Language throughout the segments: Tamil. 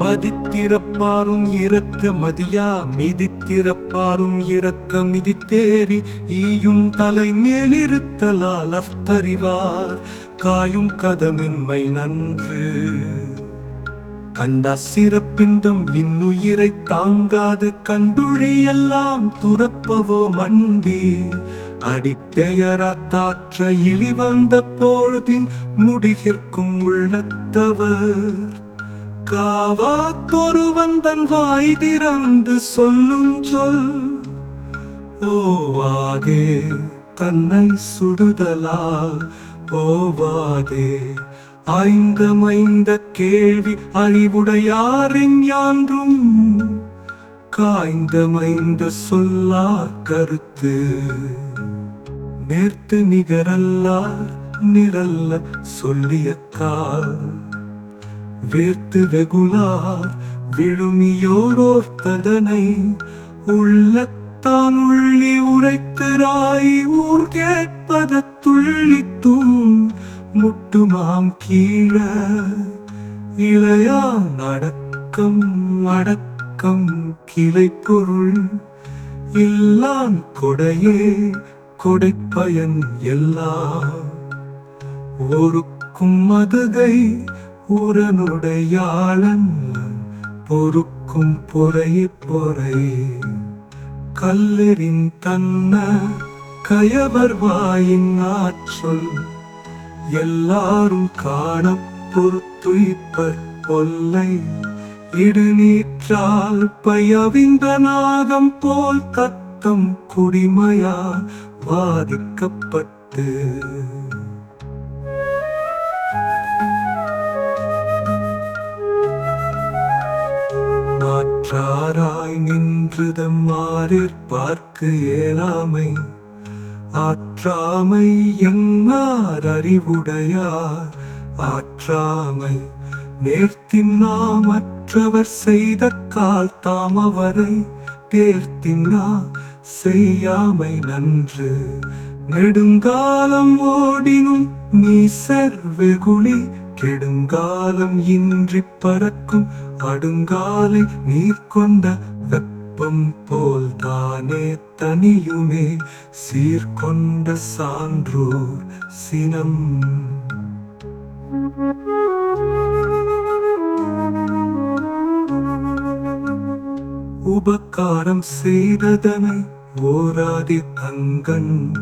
மதித்திறப்பாரும் இறக்க மதியா மிதித்திறப்பாரும் இறக்க மிதித்தேறி ஈயும் தலை மேலிருத்தலால் அஃதறிவார் காயும் கதமின்மை நன்று. கண்ட சிறப்பின்றும் இன்னுயிரை தாங்காது கண்டுழியெல்லாம் துறப்பவோ மண்டி அடிப்பெயராத்தாற்ற இழிவந்த பொழுதின் முடிகிற்கும் உள்ளத்தவர். காவாக்கொருவன் தன் வாய் திறந்து சொல்லும் சொல் ஓவாதே தன்னை சுடுதலால் ஓவாதே ஐந்தமைந்த கேள்வி அறிவுடையாரின் யான்றும் காய்ந்தமைந்த சொல்லா கருத்து நேர்த்து நிகரல்லார் நிரல்ல சொல்லியக்கால் வேர்த்து வெகுளார் விழுமியோரோர்த்ததனை உள்ளத்தான் உள்ளி உரைத்திராய் ஊர் கேட்பத துள்ளித்தும் முட்டுமாம் கீழ இளையா நடக்கம் அடக்கம் கிளை பொருள் இல்லான் கொடையே கொடைப்பயன் எல்லாம். ஒருக்கும் மதுகை உரனுடையாளன் பொறுக்கும் பொறை பொறை. கல்லெறின் தன்ன கயவர் வாயின் ஆற்றல் எல்லாரும் காண பொறுத்துயிப்பர் கொல்லை இடுநீற்றால் பயவிந்த நாகம் போல் தத்தம் குடிமையா வாதிக்கப்பட்டு ஆய் நின்றுதம் மாறிற் பார்க்கு இயலாமை. ஆற்றாமை என்னார் அறிவுடையார். ஆற்றாமை நேர்த்தின்னா மற்றவர் செய்த கால் தாம் அவரை. தேர்த்தின்னா செய்யாமை நன்று. நெடுங்காலம் ஓடினும் நீ செர்வெகுளி கெடுங்காலம் இன்றி பறக்கும் அடுங்காலை நீர் கொண்ட வெப்பம் போல் தானே தனியுமே சீர்கொண்ட சான்றோர் சினம். உபகாரம் செய்ததனை ஓராதி தங்கன்.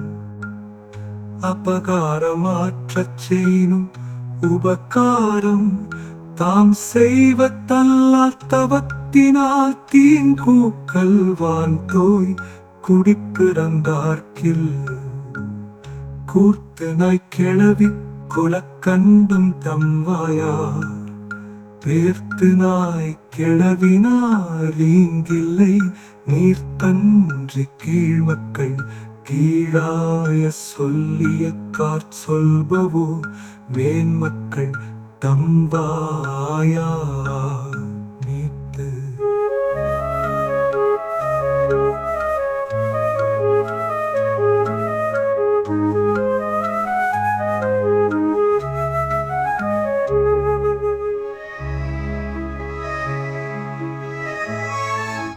அபகாரமாற்றச் செய்யும் உபகாரம் தாம் செய்வத்தல்லாத்தவத் தவத்தினால் தீங்கூக்கல் வான் தோய் குடிப்பிறந்தார்க்கில். கூர்த்து நாய் கிளவி குலக்கண்டும் தம்வாயார். பேர்த்து நாய் கிளவினார் இங்கில்லை நீர்த்தன்றி கீழ்மக்கள் கீழாய சொல்லிய காற் சொல்பவோ மேன்மக்கள் தம்பாயா